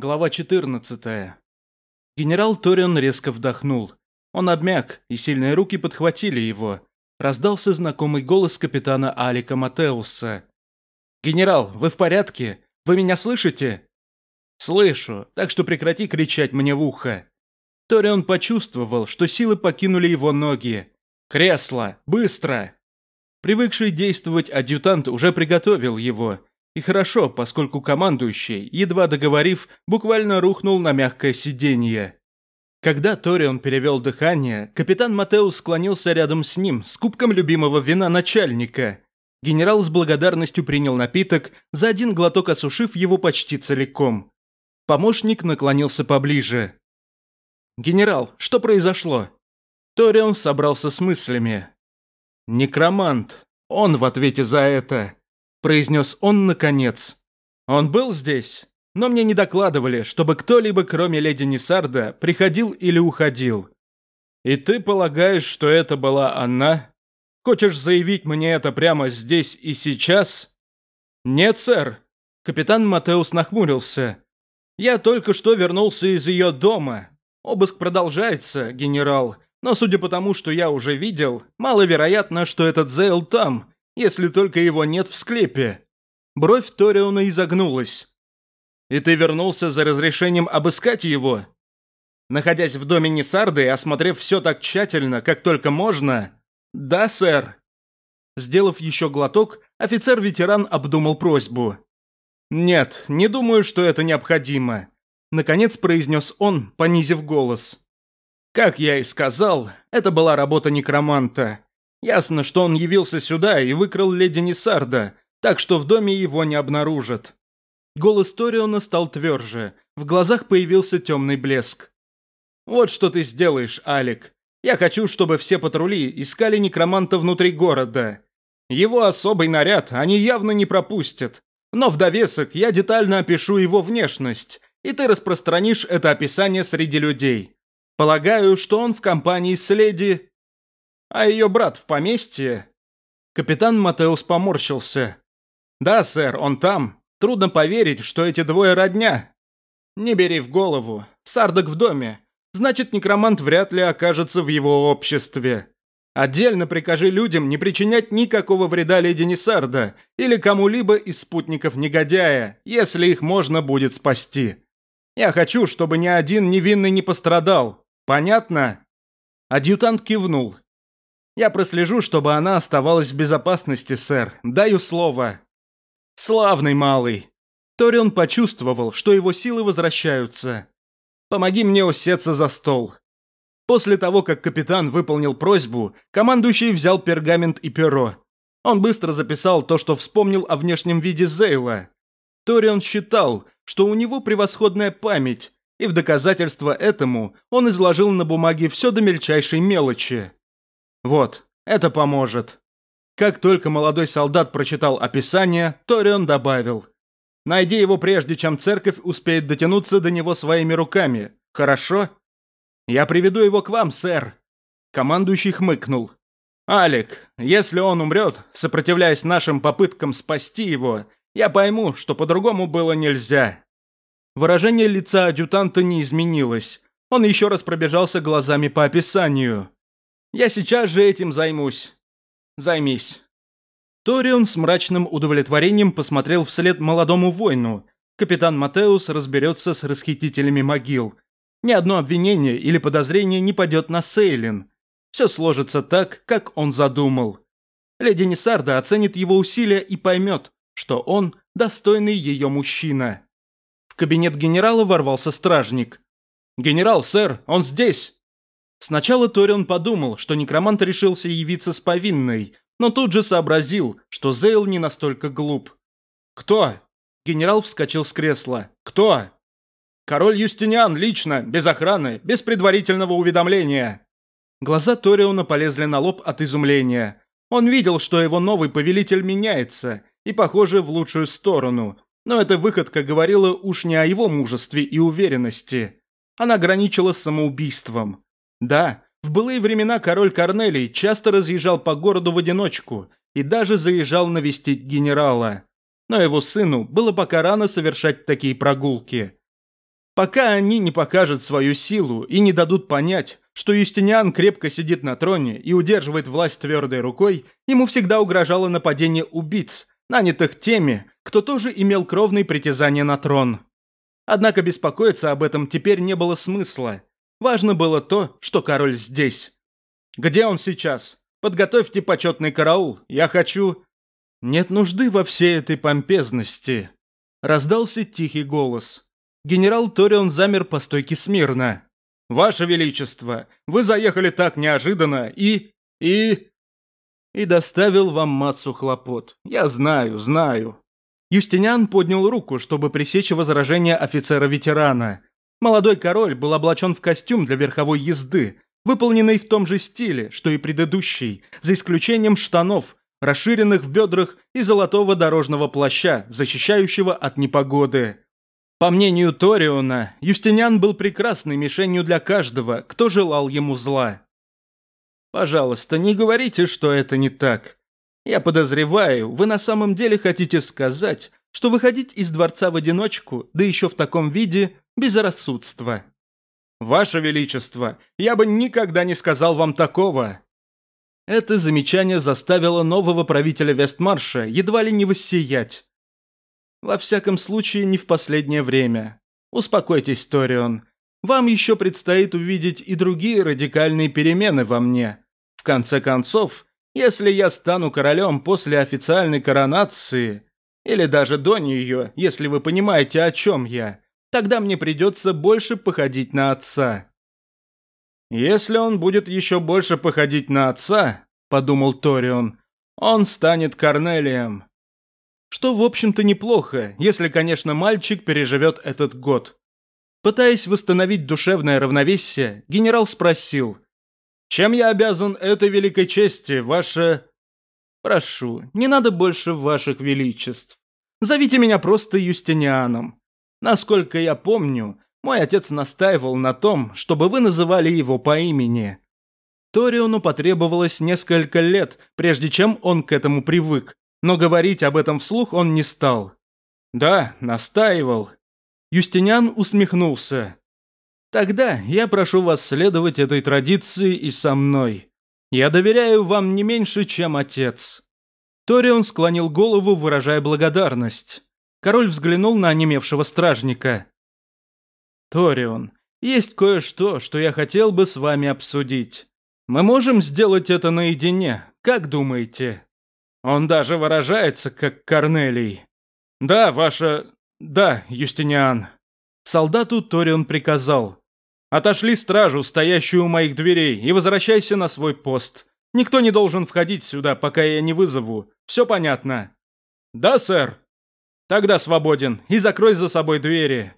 Глава 14. Генерал Торион резко вдохнул. Он обмяк, и сильные руки подхватили его. Раздался знакомый голос капитана Алика Матеуса. «Генерал, вы в порядке? Вы меня слышите?» «Слышу, так что прекрати кричать мне в ухо». Торион почувствовал, что силы покинули его ноги. «Кресло! Быстро!» Привыкший действовать адъютант уже приготовил его, и хорошо, поскольку командующий, едва договорив, буквально рухнул на мягкое сиденье. Когда Торион перевел дыхание, капитан Матеус склонился рядом с ним с кубком любимого вина начальника. Генерал с благодарностью принял напиток, за один глоток осушив его почти целиком. Помощник наклонился поближе. «Генерал, что произошло?» Торион собрался с мыслями. «Некромант. Он в ответе за это. — произнес он наконец. «Он был здесь, но мне не докладывали, чтобы кто-либо, кроме леди Несарда, приходил или уходил. И ты полагаешь, что это была она? Хочешь заявить мне это прямо здесь и сейчас?» «Нет, сэр», — капитан Матеус нахмурился. «Я только что вернулся из ее дома. Обыск продолжается, генерал, но судя по тому, что я уже видел, маловероятно, что этот Зейл там» если только его нет в склепе». Бровь Ториона изогнулась. «И ты вернулся за разрешением обыскать его?» Находясь в доме Несарды и осмотрев все так тщательно, как только можно... «Да, сэр». Сделав еще глоток, офицер-ветеран обдумал просьбу. «Нет, не думаю, что это необходимо», — наконец произнес он, понизив голос. «Как я и сказал, это была работа некроманта. Ясно, что он явился сюда и выкрал леди Несарда, так что в доме его не обнаружат. Голос Ториона стал тверже, в глазах появился темный блеск. «Вот что ты сделаешь, Алик. Я хочу, чтобы все патрули искали некроманта внутри города. Его особый наряд они явно не пропустят. Но в довесок я детально опишу его внешность, и ты распространишь это описание среди людей. Полагаю, что он в компании с леди а ее брат в поместье?» Капитан Матеус поморщился. «Да, сэр, он там. Трудно поверить, что эти двое родня». «Не бери в голову. Сардак в доме. Значит, некромант вряд ли окажется в его обществе. Отдельно прикажи людям не причинять никакого вреда леди Несарда или кому-либо из спутников негодяя, если их можно будет спасти. Я хочу, чтобы ни один невинный не пострадал. Понятно?» Адъютант кивнул я прослежу, чтобы она оставалась в безопасности, сэр. Даю слово. Славный малый. Торион почувствовал, что его силы возвращаются. Помоги мне усеться за стол. После того, как капитан выполнил просьбу, командующий взял пергамент и перо. Он быстро записал то, что вспомнил о внешнем виде Зейла. Торион считал, что у него превосходная память, и в доказательство этому он изложил на бумаге все до мельчайшей мелочи. Вот, это поможет. Как только молодой солдат прочитал описание, Торион добавил. Найди его прежде, чем церковь успеет дотянуться до него своими руками. Хорошо? Я приведу его к вам, сэр. Командующий хмыкнул. «Алик, если он умрет, сопротивляясь нашим попыткам спасти его, я пойму, что по-другому было нельзя». Выражение лица адъютанта не изменилось. Он еще раз пробежался глазами по описанию. Я сейчас же этим займусь. Займись». Торион с мрачным удовлетворением посмотрел вслед молодому воину. Капитан Матеус разберется с расхитителями могил. Ни одно обвинение или подозрение не падет на Сейлин. Все сложится так, как он задумал. Леди Несарда оценит его усилия и поймет, что он достойный ее мужчина. В кабинет генерала ворвался стражник. «Генерал, сэр, он здесь!» Сначала Торион подумал, что некромант решился явиться с повинной, но тут же сообразил, что Зейл не настолько глуп. «Кто?» Генерал вскочил с кресла. «Кто?» «Король Юстиниан лично, без охраны, без предварительного уведомления!» Глаза Ториона полезли на лоб от изумления. Он видел, что его новый повелитель меняется, и, похоже, в лучшую сторону. Но эта выходка говорила уж не о его мужестве и уверенности. Она граничила с самоубийством. Да, в былые времена король Корнелий часто разъезжал по городу в одиночку и даже заезжал навестить генерала. Но его сыну было пока рано совершать такие прогулки. Пока они не покажут свою силу и не дадут понять, что Юстиниан крепко сидит на троне и удерживает власть твердой рукой, ему всегда угрожало нападение убийц, нанятых теми, кто тоже имел кровные притязания на трон. Однако беспокоиться об этом теперь не было смысла – Важно было то, что король здесь. Где он сейчас? Подготовьте почетный караул. Я хочу... Нет нужды во всей этой помпезности. Раздался тихий голос. Генерал Торион замер по стойке смирно. «Ваше Величество, вы заехали так неожиданно и... и...» «И доставил вам массу хлопот. Я знаю, знаю». Юстиниан поднял руку, чтобы пресечь возражение офицера-ветерана. Молодой король был облачен в костюм для верховой езды, выполненный в том же стиле, что и предыдущий, за исключением штанов, расширенных в бедрах и золотого дорожного плаща, защищающего от непогоды. По мнению Ториона, Юстиниан был прекрасной мишенью для каждого, кто желал ему зла. «Пожалуйста, не говорите, что это не так. Я подозреваю, вы на самом деле хотите сказать, что выходить из дворца в одиночку, да еще в таком виде, безрассудство. «Ваше Величество, я бы никогда не сказал вам такого!» Это замечание заставило нового правителя Вестмарша едва ли не воссиять. «Во всяком случае, не в последнее время. Успокойтесь, Торион. Вам еще предстоит увидеть и другие радикальные перемены во мне. В конце концов, если я стану королем после официальной коронации, или даже до нее, если вы понимаете, о чем я, Тогда мне придется больше походить на отца». «Если он будет еще больше походить на отца», — подумал Торион, — «он станет Корнелием». Что, в общем-то, неплохо, если, конечно, мальчик переживет этот год. Пытаясь восстановить душевное равновесие, генерал спросил, «Чем я обязан этой великой чести, ваше...» «Прошу, не надо больше ваших величеств. Зовите меня просто Юстинианом. Насколько я помню, мой отец настаивал на том, чтобы вы называли его по имени. Ториону потребовалось несколько лет, прежде чем он к этому привык, но говорить об этом вслух он не стал. «Да, настаивал». Юстиниан усмехнулся. «Тогда я прошу вас следовать этой традиции и со мной. Я доверяю вам не меньше, чем отец». Торион склонил голову, выражая благодарность. Король взглянул на онемевшего стражника. «Торион, есть кое-что, что я хотел бы с вами обсудить. Мы можем сделать это наедине, как думаете?» Он даже выражается, как Корнелий. «Да, ваша... да, Юстиниан». Солдату Торион приказал. «Отошли стражу, стоящую у моих дверей, и возвращайся на свой пост. Никто не должен входить сюда, пока я не вызову. Все понятно?» «Да, сэр», Тогда свободен и закрой за собой двери.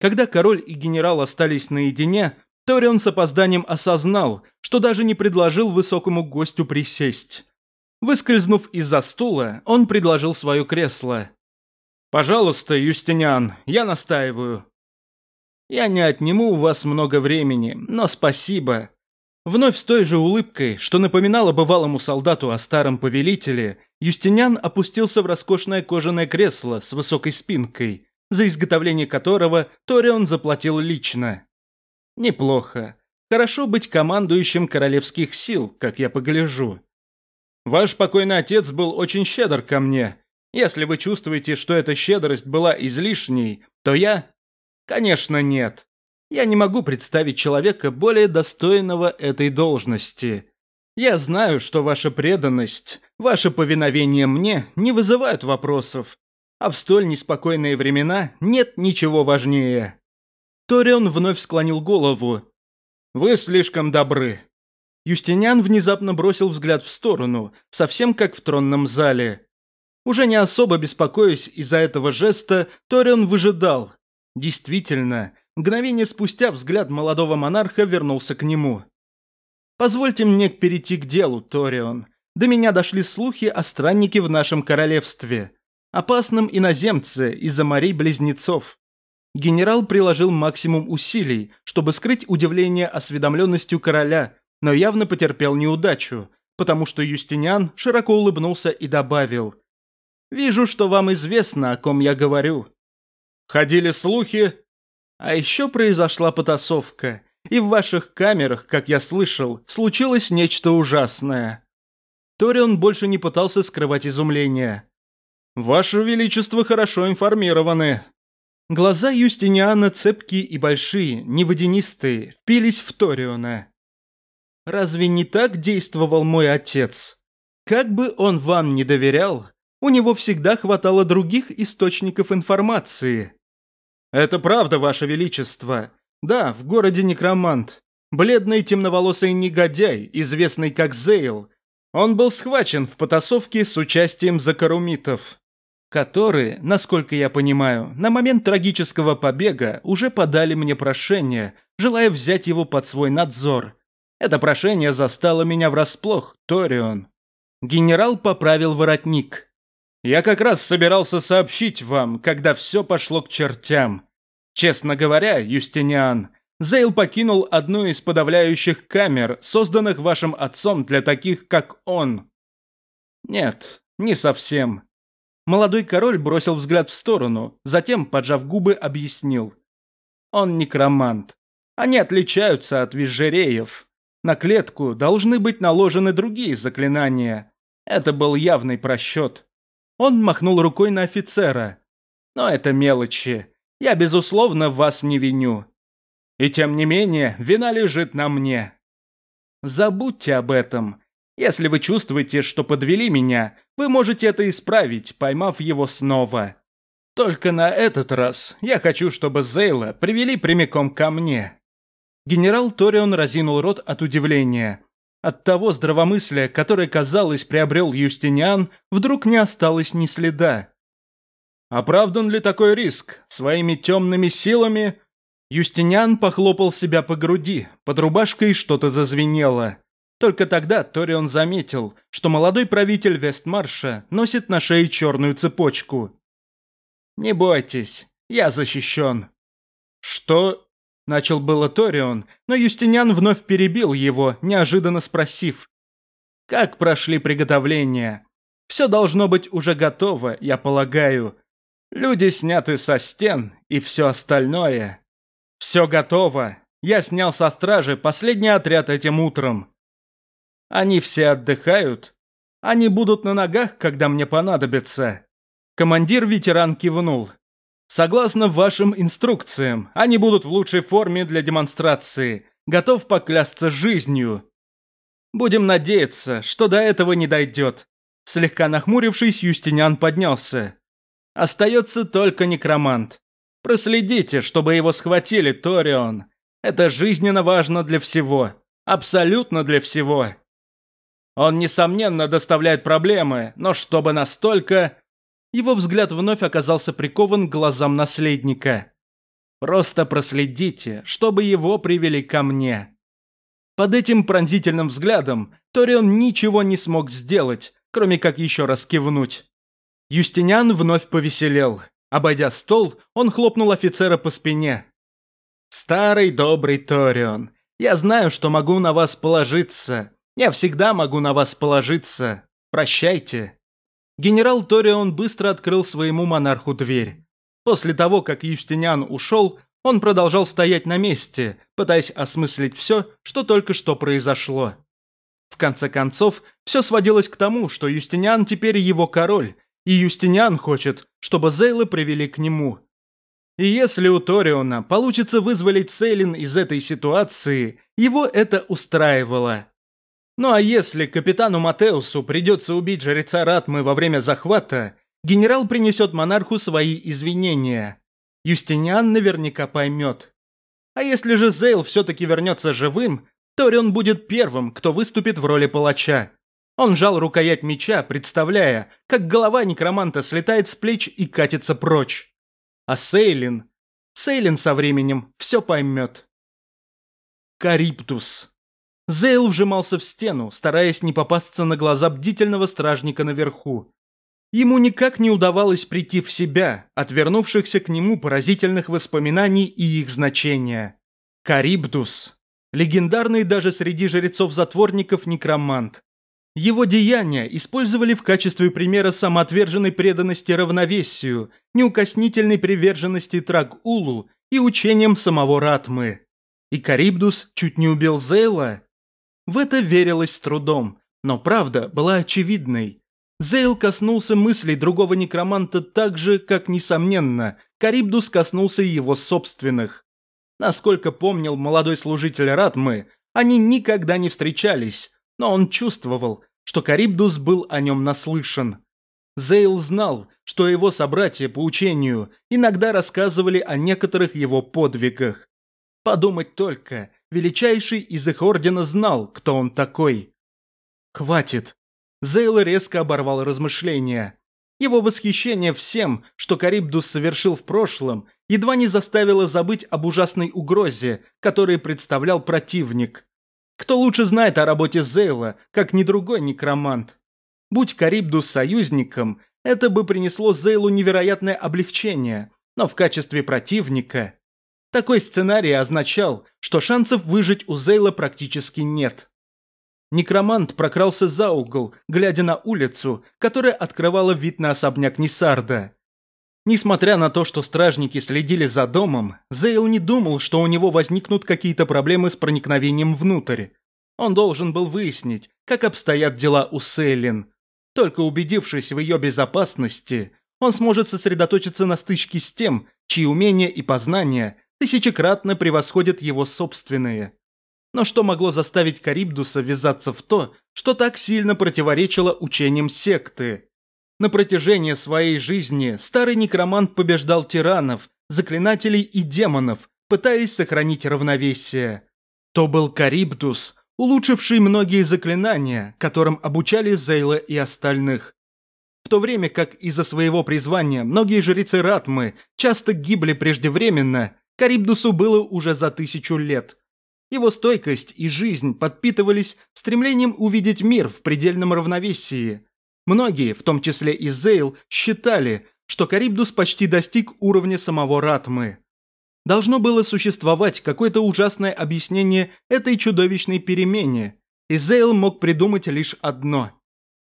Когда король и генерал остались наедине, Торион с опозданием осознал, что даже не предложил высокому гостю присесть. Выскользнув из-за стула, он предложил свое кресло. «Пожалуйста, Юстиниан, я настаиваю». «Я не отниму у вас много времени, но спасибо». Вновь с той же улыбкой, что напоминала бывалому солдату о старом повелителе, Юстинян опустился в роскошное кожаное кресло с высокой спинкой, за изготовление которого Торион заплатил лично. Неплохо. Хорошо быть командующим королевских сил, как я погляжу. Ваш покойный отец был очень щедр ко мне. Если вы чувствуете, что эта щедрость была излишней, то я... Конечно, нет. Я не могу представить человека более достойного этой должности. Я знаю, что ваша преданность Ваше повиновение мне не вызывает вопросов, а в столь неспокойные времена нет ничего важнее». Торион вновь склонил голову. «Вы слишком добры». Юстиниан внезапно бросил взгляд в сторону, совсем как в тронном зале. Уже не особо беспокоясь из-за этого жеста, Торион выжидал. Действительно, мгновение спустя взгляд молодого монарха вернулся к нему. «Позвольте мне перейти к делу, Торион», до меня дошли слухи о страннике в нашем королевстве, опасном иноземце из-за морей-близнецов. Генерал приложил максимум усилий, чтобы скрыть удивление осведомленностью короля, но явно потерпел неудачу, потому что Юстиниан широко улыбнулся и добавил «Вижу, что вам известно, о ком я говорю». Ходили слухи. А еще произошла потасовка, и в ваших камерах, как я слышал, случилось нечто ужасное. Торион больше не пытался скрывать изумление. «Ваше Величество хорошо информированы». Глаза Юстиниана цепкие и большие, неводянистые, впились в Ториона. «Разве не так действовал мой отец? Как бы он вам не доверял, у него всегда хватало других источников информации». «Это правда, Ваше Величество. Да, в городе некромант. Бледный темноволосый негодяй, известный как Зейл, он был схвачен в потасовке с участием закарумитов, которые, насколько я понимаю, на момент трагического побега уже подали мне прошение, желая взять его под свой надзор. Это прошение застало меня врасплох, Торион. Генерал поправил воротник. Я как раз собирался сообщить вам, когда все пошло к чертям. Честно говоря, Юстиниан, Зейл покинул одну из подавляющих камер, созданных вашим отцом для таких, как он. Нет, не совсем. Молодой король бросил взгляд в сторону, затем, поджав губы, объяснил. Он некромант. Они отличаются от визжереев. На клетку должны быть наложены другие заклинания. Это был явный просчет. Он махнул рукой на офицера. Но это мелочи. Я, безусловно, вас не виню. И тем не менее, вина лежит на мне. Забудьте об этом. Если вы чувствуете, что подвели меня, вы можете это исправить, поймав его снова. Только на этот раз я хочу, чтобы Зейла привели прямиком ко мне». Генерал Торион разинул рот от удивления. От того здравомыслия, которое, казалось, приобрел Юстиниан, вдруг не осталось ни следа. «Оправдан ли такой риск? Своими темными силами Юстиниан похлопал себя по груди, под рубашкой что-то зазвенело. Только тогда Торион заметил, что молодой правитель Вестмарша носит на шее черную цепочку. «Не бойтесь, я защищен». «Что?» – начал было Торион, но Юстиниан вновь перебил его, неожиданно спросив. «Как прошли приготовления? Все должно быть уже готово, я полагаю. Люди сняты со стен и все остальное». «Все готово. Я снял со стражи последний отряд этим утром. Они все отдыхают. Они будут на ногах, когда мне понадобится». Командир-ветеран кивнул. «Согласно вашим инструкциям, они будут в лучшей форме для демонстрации. Готов поклясться жизнью». «Будем надеяться, что до этого не дойдет». Слегка нахмурившись, Юстиниан поднялся. «Остается только некромант. Проследите, чтобы его схватили, Торион. Это жизненно важно для всего. Абсолютно для всего. Он, несомненно, доставляет проблемы, но чтобы настолько... Его взгляд вновь оказался прикован к глазам наследника. Просто проследите, чтобы его привели ко мне. Под этим пронзительным взглядом Торион ничего не смог сделать, кроме как еще раз кивнуть. Юстиниан вновь повеселел. Обойдя стол, он хлопнул офицера по спине. «Старый добрый Торион, я знаю, что могу на вас положиться. Я всегда могу на вас положиться. Прощайте». Генерал Торион быстро открыл своему монарху дверь. После того, как Юстиниан ушел, он продолжал стоять на месте, пытаясь осмыслить все, что только что произошло. В конце концов, все сводилось к тому, что Юстиниан теперь его король, и Юстиниан хочет, чтобы Зейлы привели к нему. И если у Ториона получится вызволить Сейлин из этой ситуации, его это устраивало. Ну а если капитану Матеусу придется убить жреца Ратмы во время захвата, генерал принесет монарху свои извинения. Юстиниан наверняка поймет. А если же Зейл все-таки вернется живым, Торион будет первым, кто выступит в роли палача. Он жал рукоять меча, представляя, как голова некроманта слетает с плеч и катится прочь. А Сейлин... Сейлин со временем все поймет. Кариптус. Зейл вжимался в стену, стараясь не попасться на глаза бдительного стражника наверху. Ему никак не удавалось прийти в себя от вернувшихся к нему поразительных воспоминаний и их значения. Карибдус. Легендарный даже среди жрецов-затворников некромант, его деяния использовали в качестве примера самоотверженной преданности равновесию, неукоснительной приверженности Трагулу и учением самого Ратмы. И Карибдус чуть не убил Зейла? В это верилось с трудом, но правда была очевидной. Зейл коснулся мыслей другого некроманта так же, как, несомненно, Карибдус коснулся его собственных. Насколько помнил молодой служитель Ратмы, они никогда не встречались, но он чувствовал, что Карибдус был о нем наслышан. Зейл знал, что его собратья по учению иногда рассказывали о некоторых его подвигах. Подумать только, величайший из их ордена знал, кто он такой. «Хватит!» Зейл резко оборвал размышления. Его восхищение всем, что Карибдус совершил в прошлом, едва не заставило забыть об ужасной угрозе, которую представлял противник. Кто лучше знает о работе Зейла, как ни другой некромант? Будь Карибду союзником, это бы принесло Зейлу невероятное облегчение, но в качестве противника... Такой сценарий означал, что шансов выжить у Зейла практически нет. Некромант прокрался за угол, глядя на улицу, которая открывала вид на особняк Нисарда. Несмотря на то, что стражники следили за домом, Зейл не думал, что у него возникнут какие-то проблемы с проникновением внутрь. Он должен был выяснить, как обстоят дела у Сейлин. Только убедившись в ее безопасности, он сможет сосредоточиться на стычке с тем, чьи умения и познания тысячекратно превосходят его собственные. Но что могло заставить Карибдуса ввязаться в то, что так сильно противоречило учениям секты? На протяжении своей жизни старый некромант побеждал тиранов, заклинателей и демонов, пытаясь сохранить равновесие. То был Карибдус, улучшивший многие заклинания, которым обучали Зейла и остальных. В то время как из-за своего призвания многие жрецы Ратмы часто гибли преждевременно, Карибдусу было уже за тысячу лет. Его стойкость и жизнь подпитывались стремлением увидеть мир в предельном равновесии, Многие, в том числе и Зейл, считали, что Карибдус почти достиг уровня самого Ратмы. Должно было существовать какое-то ужасное объяснение этой чудовищной перемене, и Зейл мог придумать лишь одно.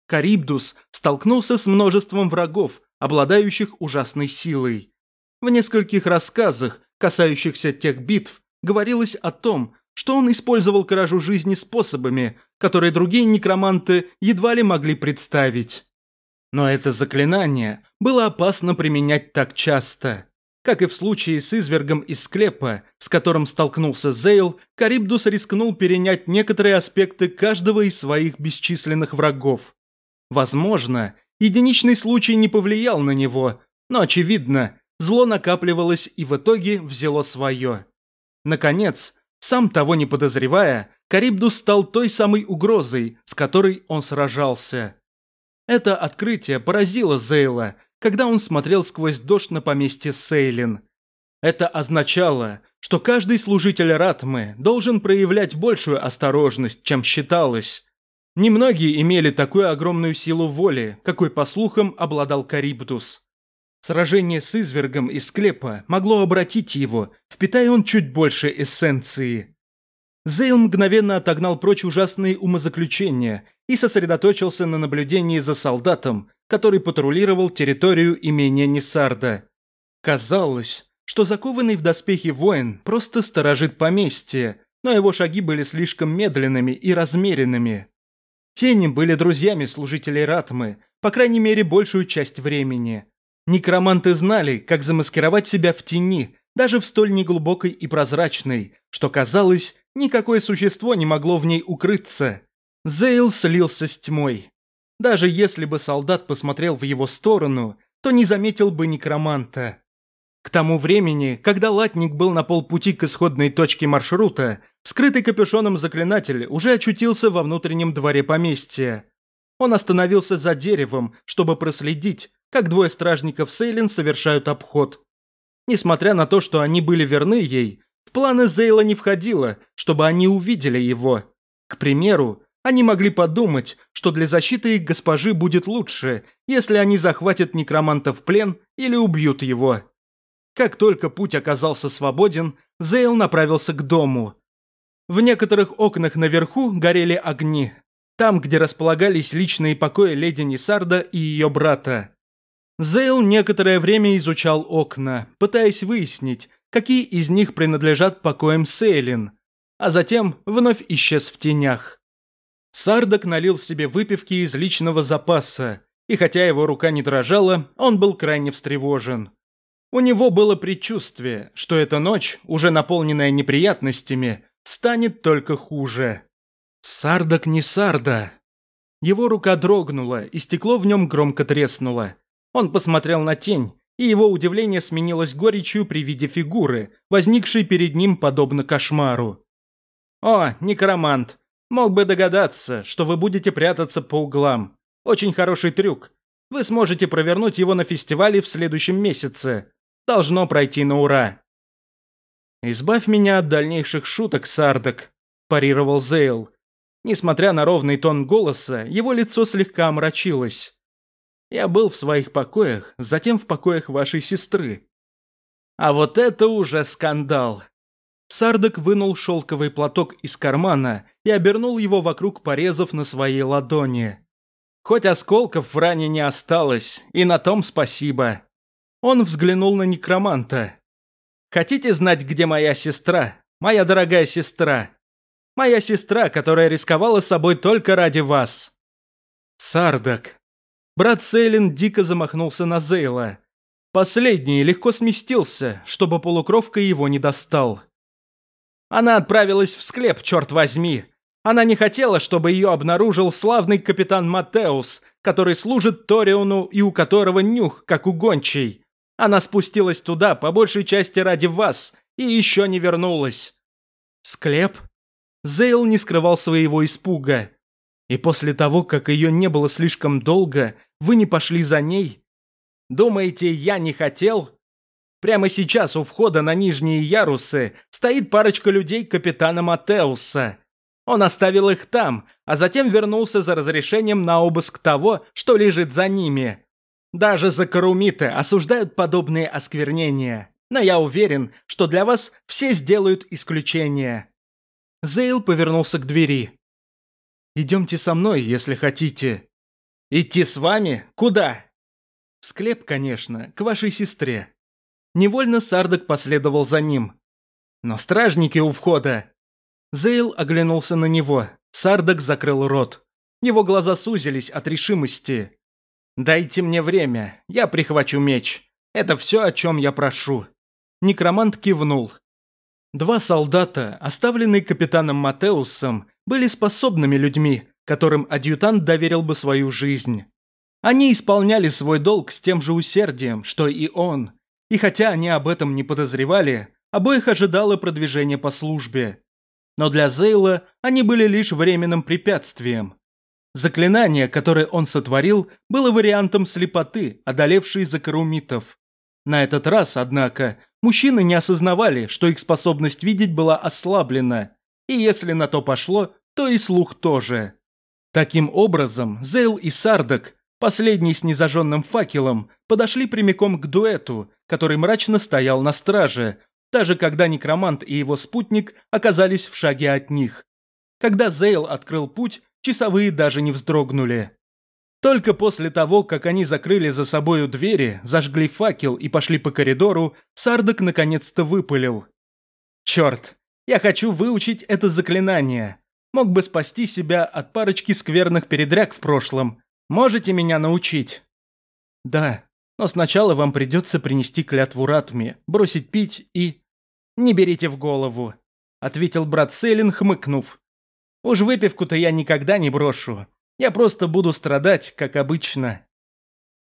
Карибдус столкнулся с множеством врагов, обладающих ужасной силой. В нескольких рассказах, касающихся тех битв, говорилось о том, что он использовал кражу жизни способами, которые другие некроманты едва ли могли представить. Но это заклинание было опасно применять так часто. Как и в случае с извергом из склепа, с которым столкнулся Зейл, Карибдус рискнул перенять некоторые аспекты каждого из своих бесчисленных врагов. Возможно, единичный случай не повлиял на него, но очевидно, зло накапливалось и в итоге взяло свое. Наконец, сам того не подозревая, Карибдус стал той самой угрозой, с которой он сражался. Это открытие поразило Зейла, когда он смотрел сквозь дождь на поместье Сейлин. Это означало, что каждый служитель Ратмы должен проявлять большую осторожность, чем считалось. Немногие имели такую огромную силу воли, какой, по слухам, обладал Карибдус. Сражение с извергом из склепа могло обратить его, впитая он чуть больше эссенции. Зейл мгновенно отогнал прочь ужасные умозаключения и сосредоточился на наблюдении за солдатом, который патрулировал территорию имения Несарда. Казалось, что закованный в доспехи воин просто сторожит поместье, но его шаги были слишком медленными и размеренными. Тени были друзьями служителей Ратмы, по крайней мере большую часть времени – Некроманты знали, как замаскировать себя в тени, даже в столь неглубокой и прозрачной, что казалось, никакое существо не могло в ней укрыться. Зейл слился с тьмой. Даже если бы солдат посмотрел в его сторону, то не заметил бы некроманта. К тому времени, когда латник был на полпути к исходной точке маршрута, скрытый капюшоном заклинатель уже очутился во внутреннем дворе поместья. Он остановился за деревом, чтобы проследить, как двое стражников Сейлин совершают обход. Несмотря на то, что они были верны ей, в планы Зейла не входило, чтобы они увидели его. К примеру, они могли подумать, что для защиты их госпожи будет лучше, если они захватят некроманта в плен или убьют его. Как только путь оказался свободен, Зейл направился к дому. В некоторых окнах наверху горели огни, там, где располагались личные покои леди Несарда и ее брата. Зейл некоторое время изучал окна, пытаясь выяснить, какие из них принадлежат покоям Сейлин, а затем вновь исчез в тенях. Сардак налил себе выпивки из личного запаса, и хотя его рука не дрожала, он был крайне встревожен. У него было предчувствие, что эта ночь, уже наполненная неприятностями, станет только хуже. Сардак не Сарда. Его рука дрогнула, и стекло в нем громко треснуло. Он посмотрел на тень, и его удивление сменилось горечью при виде фигуры, возникшей перед ним подобно кошмару. «О, некромант, мог бы догадаться, что вы будете прятаться по углам. Очень хороший трюк. Вы сможете провернуть его на фестивале в следующем месяце. Должно пройти на ура». «Избавь меня от дальнейших шуток, Сардак», – парировал Зейл. Несмотря на ровный тон голоса, его лицо слегка омрачилось. Я был в своих покоях, затем в покоях вашей сестры. А вот это уже скандал. Сардак вынул шелковый платок из кармана и обернул его вокруг порезов на своей ладони. Хоть осколков в ране не осталось, и на том спасибо. Он взглянул на некроманта. «Хотите знать, где моя сестра? Моя дорогая сестра. Моя сестра, которая рисковала собой только ради вас». «Сардак», Брат Сейлин дико замахнулся на Зейла. Последний легко сместился, чтобы полукровка его не достал. Она отправилась в склеп, черт возьми. Она не хотела, чтобы ее обнаружил славный капитан Матеус, который служит Ториону и у которого нюх, как у гончей. Она спустилась туда, по большей части ради вас, и еще не вернулась. Склеп? Зейл не скрывал своего испуга. И после того, как ее не было слишком долго, вы не пошли за ней? Думаете, я не хотел? Прямо сейчас у входа на нижние ярусы стоит парочка людей капитана Матеуса. Он оставил их там, а затем вернулся за разрешением на обыск того, что лежит за ними. Даже за Карумиты осуждают подобные осквернения, но я уверен, что для вас все сделают исключение. Зейл повернулся к двери. Идемте со мной, если хотите». «Идти с вами? Куда?» «В склеп, конечно, к вашей сестре». Невольно Сардак последовал за ним. «Но стражники у входа!» Зейл оглянулся на него. Сардак закрыл рот. Его глаза сузились от решимости. «Дайте мне время, я прихвачу меч. Это все, о чем я прошу». Некромант кивнул. Два солдата, оставленные капитаном Матеусом, были способными людьми, которым адъютант доверил бы свою жизнь. Они исполняли свой долг с тем же усердием, что и он. И хотя они об этом не подозревали, обоих ожидало продвижение по службе. Но для Зейла они были лишь временным препятствием. Заклинание, которое он сотворил, было вариантом слепоты, одолевшей закарумитов. На этот раз, однако, Мужчины не осознавали, что их способность видеть была ослаблена, и если на то пошло, то и слух тоже. Таким образом, Зейл и Сардак, последний с незажженным факелом, подошли прямиком к дуэту, который мрачно стоял на страже, даже когда некромант и его спутник оказались в шаге от них. Когда Зейл открыл путь, часовые даже не вздрогнули. Только после того, как они закрыли за собою двери, зажгли факел и пошли по коридору, Сардак наконец-то выпалил. «Черт, я хочу выучить это заклинание. Мог бы спасти себя от парочки скверных передряг в прошлом. Можете меня научить?» «Да, но сначала вам придется принести клятву Ратме, бросить пить и...» «Не берите в голову», — ответил брат Селин, хмыкнув. «Уж выпивку-то я никогда не брошу. Я просто буду страдать, как обычно.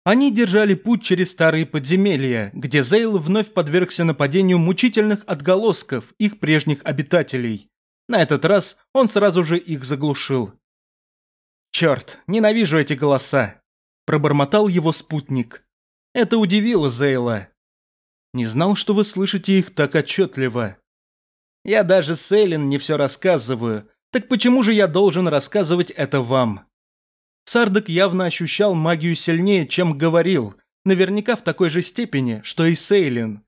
Они держали путь через старые подземелья, где Зейл вновь подвергся нападению мучительных отголосков их прежних обитателей. На этот раз он сразу же их заглушил. «Черт, ненавижу эти голоса!» – пробормотал его спутник. Это удивило Зейла. «Не знал, что вы слышите их так отчетливо». «Я даже Сейлин не все рассказываю, так почему же я должен рассказывать это вам?» Сардак явно ощущал магию сильнее, чем говорил, наверняка в такой же степени, что и Сейлин.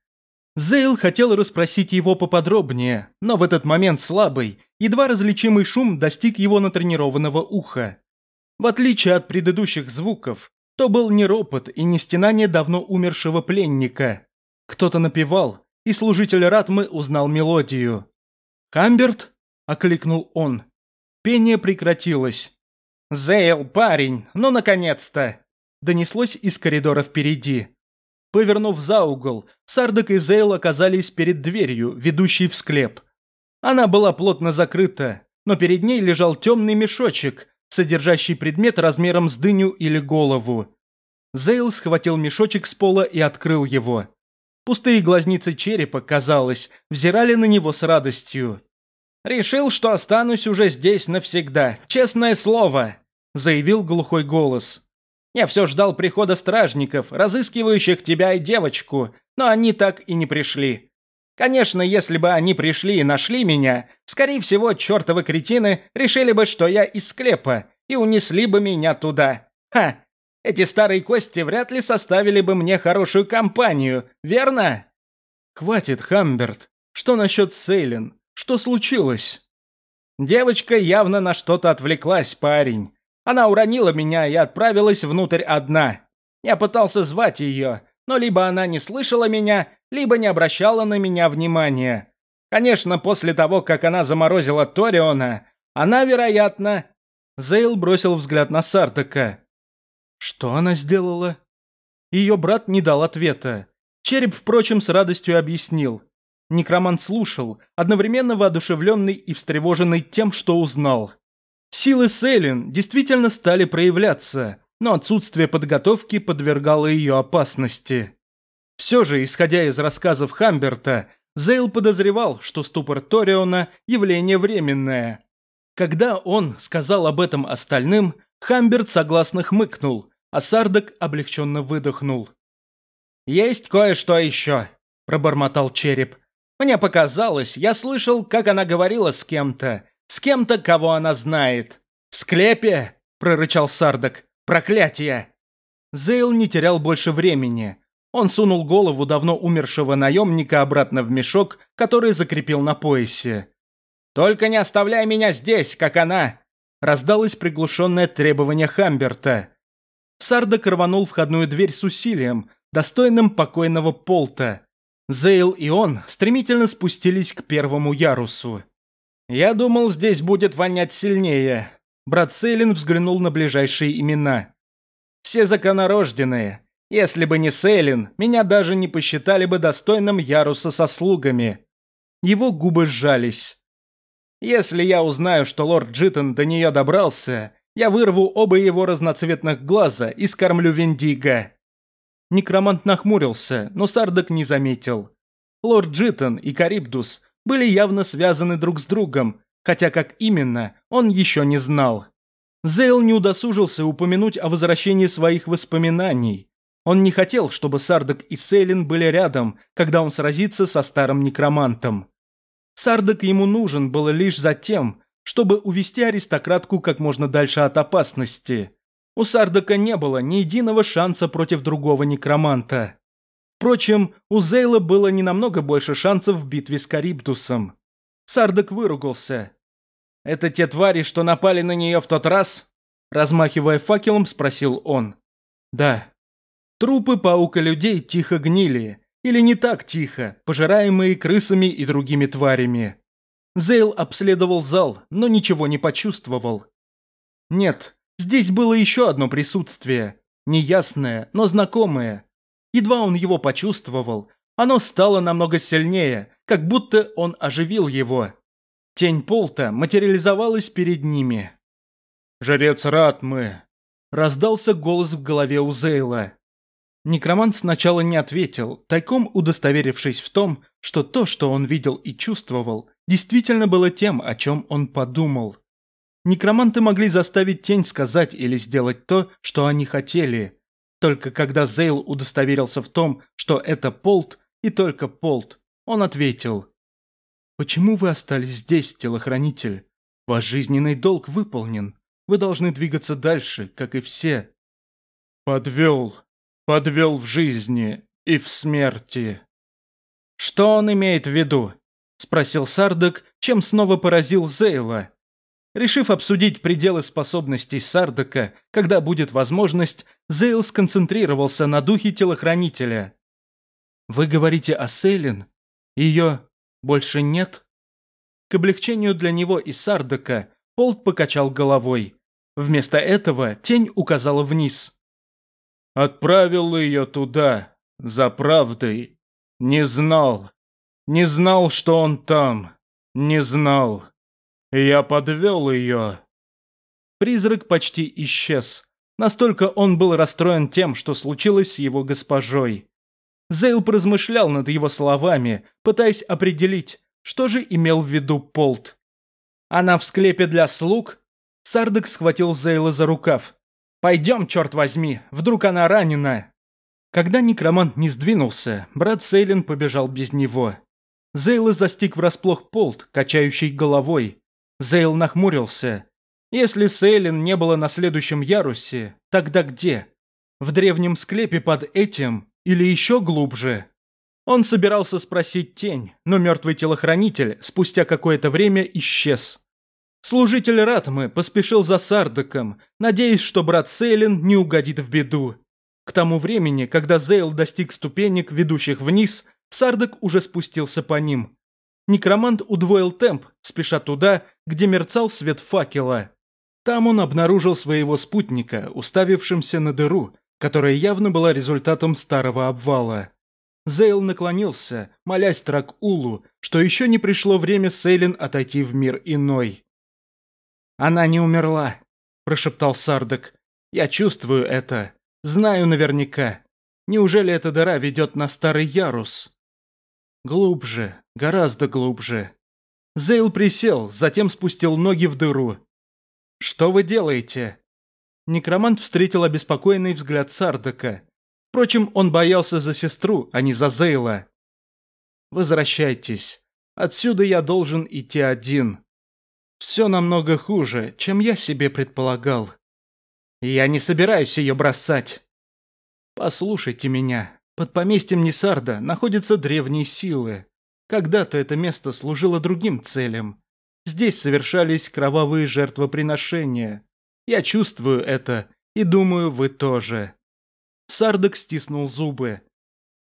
Зейл хотел расспросить его поподробнее, но в этот момент слабый, едва различимый шум достиг его натренированного уха. В отличие от предыдущих звуков, то был не ропот и не стенание давно умершего пленника. Кто-то напевал, и служитель Ратмы узнал мелодию. «Хамберт?» – окликнул он. Пение прекратилось. «Зейл, парень, ну наконец-то!» Донеслось из коридора впереди. Повернув за угол, Сардак и Зейл оказались перед дверью, ведущей в склеп. Она была плотно закрыта, но перед ней лежал темный мешочек, содержащий предмет размером с дыню или голову. Зейл схватил мешочек с пола и открыл его. Пустые глазницы черепа, казалось, взирали на него с радостью. «Решил, что останусь уже здесь навсегда, честное слово!» — заявил глухой голос. «Я все ждал прихода стражников, разыскивающих тебя и девочку, но они так и не пришли. Конечно, если бы они пришли и нашли меня, скорее всего, чертовы кретины решили бы, что я из склепа, и унесли бы меня туда. Ха! Эти старые кости вряд ли составили бы мне хорошую компанию, верно?» «Хватит, Хамберт. Что насчет Сейлин? Что случилось?» Девочка явно на что-то отвлеклась, парень. Она уронила меня и отправилась внутрь одна. Я пытался звать ее, но либо она не слышала меня, либо не обращала на меня внимания. Конечно, после того, как она заморозила Ториона, она, вероятно... Зейл бросил взгляд на Сартака. Что она сделала? Ее брат не дал ответа. Череп, впрочем, с радостью объяснил. Некромант слушал, одновременно воодушевленный и встревоженный тем, что узнал. Силы Сейлин действительно стали проявляться, но отсутствие подготовки подвергало ее опасности. Все же, исходя из рассказов Хамберта, Зейл подозревал, что ступор Ториона – явление временное. Когда он сказал об этом остальным, Хамберт согласно хмыкнул, а Сардак облегченно выдохнул. «Есть кое-что еще», – пробормотал Череп. «Мне показалось, я слышал, как она говорила с кем-то, с кем-то, кого она знает. «В склепе!» – прорычал Сардак. «Проклятие!» Зейл не терял больше времени. Он сунул голову давно умершего наемника обратно в мешок, который закрепил на поясе. «Только не оставляй меня здесь, как она!» Раздалось приглушенное требование Хамберта. Сардак рванул входную дверь с усилием, достойным покойного Полта. Зейл и он стремительно спустились к первому ярусу. «Я думал, здесь будет вонять сильнее». Брат Сейлин взглянул на ближайшие имена. «Все законорожденные. Если бы не Сейлин, меня даже не посчитали бы достойным яруса со слугами». Его губы сжались. «Если я узнаю, что лорд Джитон до нее добрался, я вырву оба его разноцветных глаза и скормлю Вендиго». Некромант нахмурился, но Сардак не заметил. Лорд Джитон и Карибдус были явно связаны друг с другом, хотя как именно, он еще не знал. Зейл не удосужился упомянуть о возвращении своих воспоминаний. Он не хотел, чтобы Сардак и Сейлин были рядом, когда он сразится со старым некромантом. Сардак ему нужен был лишь за тем, чтобы увести аристократку как можно дальше от опасности. У Сардака не было ни единого шанса против другого некроманта. Впрочем, у Зейла было не намного больше шансов в битве с Карибдусом. Сардак выругался. «Это те твари, что напали на нее в тот раз?» Размахивая факелом, спросил он. «Да». Трупы паука-людей тихо гнили. Или не так тихо, пожираемые крысами и другими тварями. Зейл обследовал зал, но ничего не почувствовал. Нет, здесь было еще одно присутствие. Неясное, но знакомое. Едва он его почувствовал, оно стало намного сильнее, как будто он оживил его. Тень Полта материализовалась перед ними. «Жрец Ратмы!» – раздался голос в голове у Зейла. Некромант сначала не ответил, тайком удостоверившись в том, что то, что он видел и чувствовал, действительно было тем, о чем он подумал. Некроманты могли заставить тень сказать или сделать то, что они хотели, только когда Зейл удостоверился в том, что это Полт и только Полт, он ответил. «Почему вы остались здесь, телохранитель? Ваш жизненный долг выполнен. Вы должны двигаться дальше, как и все». «Подвел. Подвел в жизни и в смерти». «Что он имеет в виду?» – спросил Сардак, чем снова поразил Зейла. Решив обсудить пределы способностей Сардока, когда будет возможность, Зейл сконцентрировался на духе телохранителя. «Вы говорите о Сейлин? Ее больше нет?» К облегчению для него и Сардока Полт покачал головой. Вместо этого тень указала вниз. «Отправил ее туда, за правдой. Не знал. Не знал, что он там. Не знал». Я подвел ее. Призрак почти исчез. Настолько он был расстроен тем, что случилось с его госпожой. Зейл поразмышлял над его словами, пытаясь определить, что же имел в виду Полт. «Она в склепе для слуг?» Сардек схватил Зейла за рукав. «Пойдем, черт возьми, вдруг она ранена!» Когда некромант не сдвинулся, брат Сейлин побежал без него. Зейла застиг врасплох Полт, качающий головой, Зейл нахмурился. Если Сейлин не было на следующем ярусе, тогда где? В древнем склепе под этим или еще глубже? Он собирался спросить тень, но мертвый телохранитель спустя какое-то время исчез. Служитель Ратмы поспешил за Сардаком, надеясь, что брат Сейлин не угодит в беду. К тому времени, когда Зейл достиг ступенек, ведущих вниз, Сардак уже спустился по ним некромант удвоил темп, спеша туда, где мерцал свет факела. Там он обнаружил своего спутника, уставившимся на дыру, которая явно была результатом старого обвала. Зейл наклонился, молясь Тракулу, что еще не пришло время Сейлин отойти в мир иной. «Она не умерла», – прошептал Сардак. «Я чувствую это. Знаю наверняка. Неужели эта дыра ведет на старый ярус?» Глубже, гораздо глубже. Зейл присел, затем спустил ноги в дыру. «Что вы делаете?» Некромант встретил обеспокоенный взгляд Сардака. Впрочем, он боялся за сестру, а не за Зейла. «Возвращайтесь. Отсюда я должен идти один. Все намного хуже, чем я себе предполагал. Я не собираюсь ее бросать. Послушайте меня». Под поместьем Несарда находятся древние силы. Когда-то это место служило другим целям. Здесь совершались кровавые жертвоприношения. Я чувствую это, и думаю, вы тоже. Сардак стиснул зубы.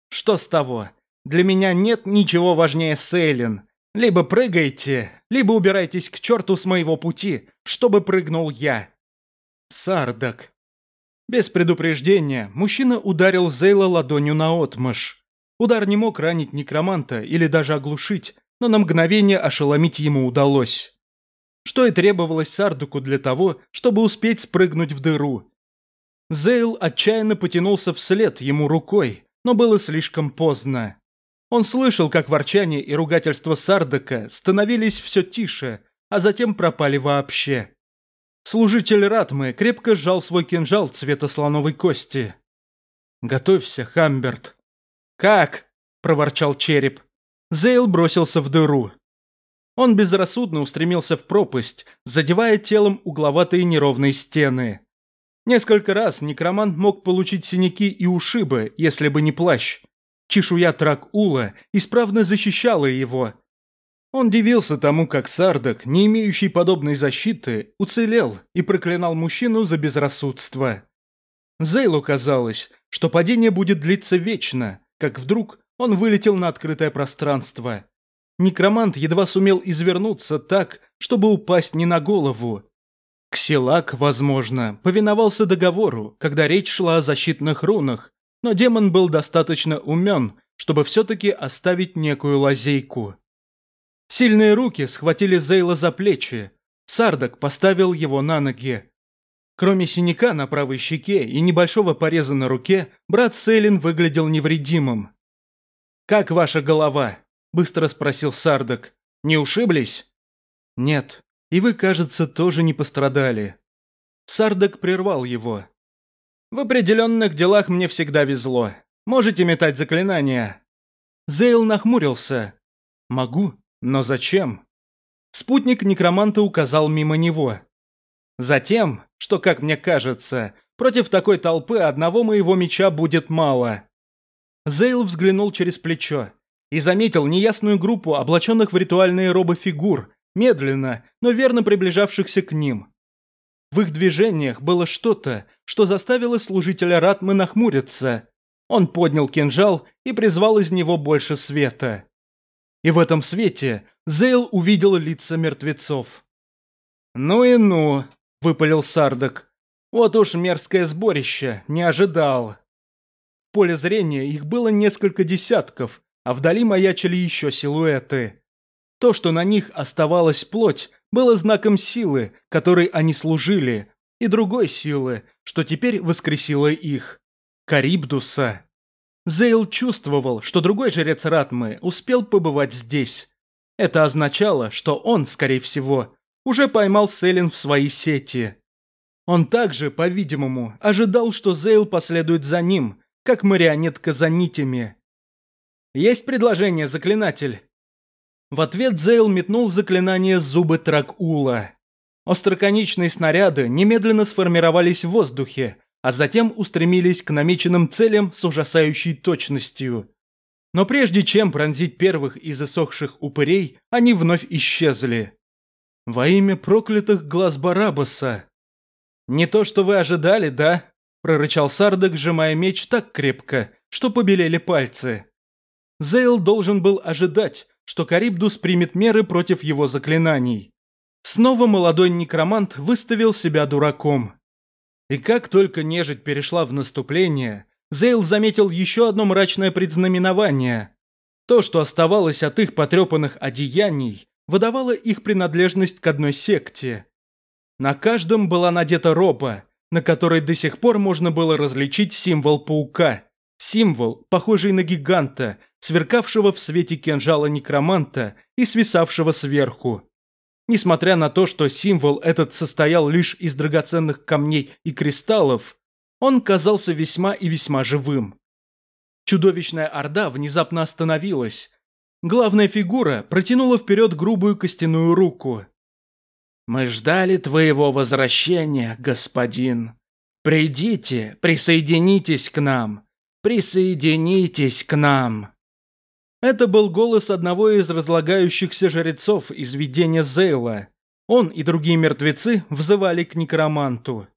Что с того? Для меня нет ничего важнее Сейлин. Либо прыгайте, либо убирайтесь к черту с моего пути, чтобы прыгнул я. Сардак, без предупреждения мужчина ударил Зейла ладонью на наотмашь. Удар не мог ранить некроманта или даже оглушить, но на мгновение ошеломить ему удалось. Что и требовалось Сардуку для того, чтобы успеть спрыгнуть в дыру. Зейл отчаянно потянулся вслед ему рукой, но было слишком поздно. Он слышал, как ворчание и ругательство Сардука становились все тише, а затем пропали вообще. Служитель Ратмы крепко сжал свой кинжал цвета слоновой кости. «Готовься, Хамберт!» «Как?» – проворчал череп. Зейл бросился в дыру. Он безрассудно устремился в пропасть, задевая телом угловатые неровные стены. Несколько раз некромант мог получить синяки и ушибы, если бы не плащ. Чешуя Тракула исправно защищала его, он дивился тому, как Сардак, не имеющий подобной защиты, уцелел и проклинал мужчину за безрассудство. Зейлу казалось, что падение будет длиться вечно, как вдруг он вылетел на открытое пространство. Некромант едва сумел извернуться так, чтобы упасть не на голову. Ксилак, возможно, повиновался договору, когда речь шла о защитных рунах, но демон был достаточно умен, чтобы все-таки оставить некую лазейку. Сильные руки схватили Зейла за плечи. Сардак поставил его на ноги. Кроме синяка на правой щеке и небольшого пореза на руке, брат Сейлин выглядел невредимым. «Как ваша голова?» – быстро спросил Сардак. «Не ушиблись?» «Нет. И вы, кажется, тоже не пострадали». Сардак прервал его. «В определенных делах мне всегда везло. Можете метать заклинания?» Зейл нахмурился. «Могу. Но зачем? Спутник некроманта указал мимо него. Затем, что, как мне кажется, против такой толпы одного моего меча будет мало. Зейл взглянул через плечо и заметил неясную группу облаченных в ритуальные робы фигур, медленно, но верно приближавшихся к ним. В их движениях было что-то, что заставило служителя Ратмы нахмуриться. Он поднял кинжал и призвал из него больше света и в этом свете Зейл увидел лица мертвецов. «Ну и ну», — выпалил Сардак. «Вот уж мерзкое сборище, не ожидал». В поле зрения их было несколько десятков, а вдали маячили еще силуэты. То, что на них оставалась плоть, было знаком силы, которой они служили, и другой силы, что теперь воскресила их – Карибдуса. Зейл чувствовал, что другой жрец Ратмы успел побывать здесь. Это означало, что он, скорее всего, уже поймал Селин в свои сети. Он также, по-видимому, ожидал, что Зейл последует за ним, как марионетка за нитями. «Есть предложение, заклинатель?» В ответ Зейл метнул заклинание «Зубы Тракула». Остроконечные снаряды немедленно сформировались в воздухе, а затем устремились к намеченным целям с ужасающей точностью. Но прежде чем пронзить первых из иссохших упырей, они вновь исчезли. Во имя проклятых глаз Барабаса. «Не то, что вы ожидали, да?» – прорычал Сардак, сжимая меч так крепко, что побелели пальцы. Зейл должен был ожидать, что Карибдус примет меры против его заклинаний. Снова молодой некромант выставил себя дураком. И как только нежить перешла в наступление, Зейл заметил еще одно мрачное предзнаменование. То, что оставалось от их потрепанных одеяний, выдавало их принадлежность к одной секте. На каждом была надета роба, на которой до сих пор можно было различить символ паука. Символ, похожий на гиганта, сверкавшего в свете кинжала некроманта и свисавшего сверху. Несмотря на то, что символ этот состоял лишь из драгоценных камней и кристаллов, он казался весьма и весьма живым. Чудовищная орда внезапно остановилась. Главная фигура протянула вперед грубую костяную руку. «Мы ждали твоего возвращения, господин. Придите, присоединитесь к нам. Присоединитесь к нам!» Это был голос одного из разлагающихся жрецов из видения Зейла. Он и другие мертвецы взывали к некроманту.